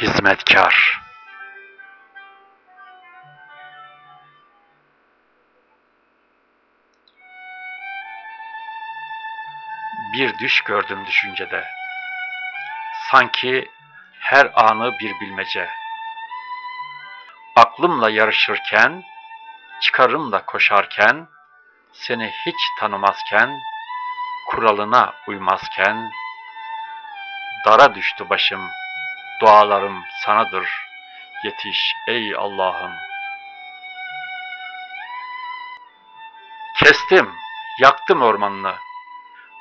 hizmetkar. Bir düş gördüm düşüncede. Sanki her anı bir bilmece. Aklımla yarışırken, çıkarımla koşarken, seni hiç tanımazken, kuralına uymazken, dara düştü başım, dualarım sanadır, yetiş ey Allah'ım. Kestim, yaktım ormanını,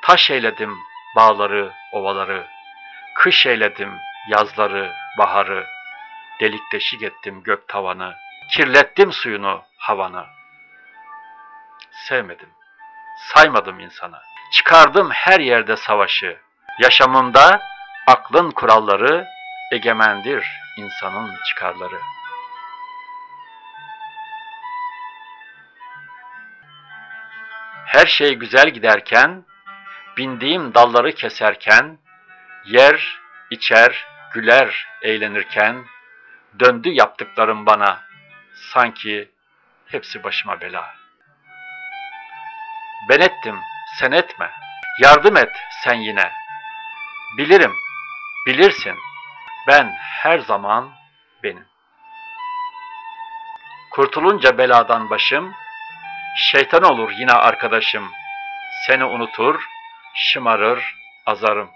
taş eyledim bağları, ovaları, kış eyledim yazları, baharı, delik deşik ettim gök tavanı, kirlettim suyunu, havanı. Sevmedim, saymadım insanı, çıkardım her yerde savaşı, yaşamımda aklın kuralları, egemendir insanın çıkarları. Her şey güzel giderken, bindiğim dalları keserken, yer, içer, güler, eğlenirken, döndü yaptıklarım bana, sanki hepsi başıma bela. Ben ettim, sen etme, yardım et sen yine. Bilirim, bilirsin, ben her zaman benim. Kurtulunca beladan başım, şeytan olur yine arkadaşım. Seni unutur, şımarır, azarım.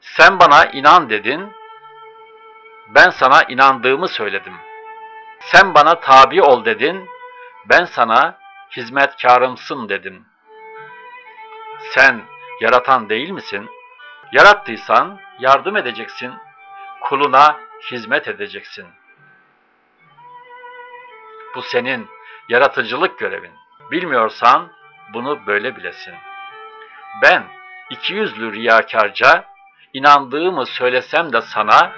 Sen bana inan dedin, ben sana inandığımı söyledim. Sen bana tabi ol dedin, ben sana hizmetkarımsın dedim. Sen yaratan değil misin? Yarattıysan yardım edeceksin, kuluna hizmet edeceksin. Bu senin yaratıcılık görevin. Bilmiyorsan bunu böyle bilesin. Ben iki yüzlü riyakarca inandığımı söylesem de sana,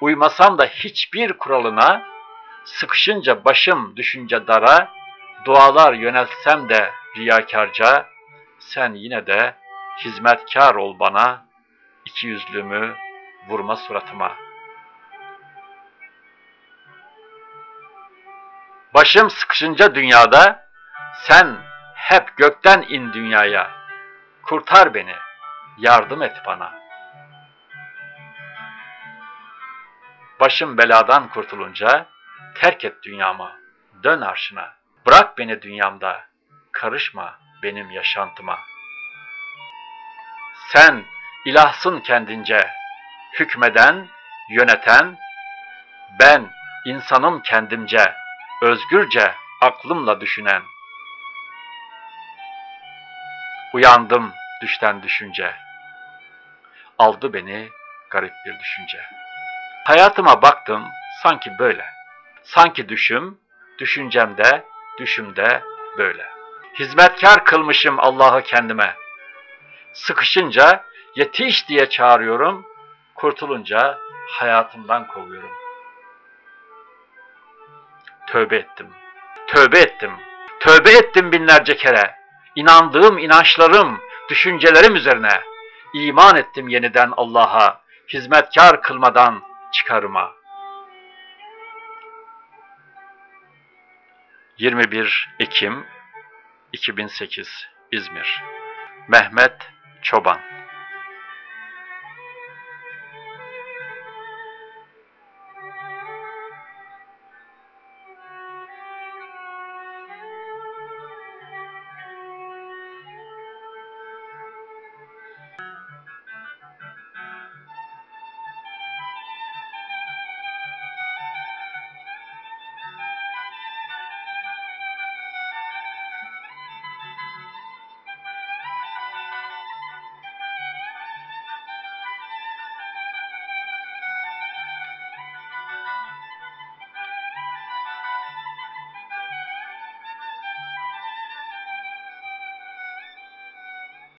uymasam da hiçbir kuralına, sıkışınca başım düşünce dara, dualar yöneltsem de riyakarca, sen yine de hizmetkar ol bana, iki yüzlümü vurma suratıma. Başım sıkışınca dünyada, sen hep gökten in dünyaya, kurtar beni, yardım et bana.'' Başım beladan kurtulunca terk et dünyamı, dön arşına. Bırak beni dünyamda, karışma benim yaşantıma. Sen ilahsın kendince, hükmeden, yöneten, ben insanım kendimce, özgürce aklımla düşünen. Uyandım düşten düşünce, aldı beni garip bir düşünce.'' Hayatıma baktım sanki böyle. Sanki düşüm, düşüncemde, düşümde böyle. Hizmetkar kılmışım Allah'ı kendime. Sıkışınca yetiş diye çağırıyorum, kurtulunca hayatımdan kovuyorum. Tövbe ettim, tövbe ettim, tövbe ettim binlerce kere. İnandığım inançlarım, düşüncelerim üzerine iman ettim yeniden Allah'a, hizmetkar kılmadan çıkarma. 21 Ekim 2008 İzmir Mehmet Çoban.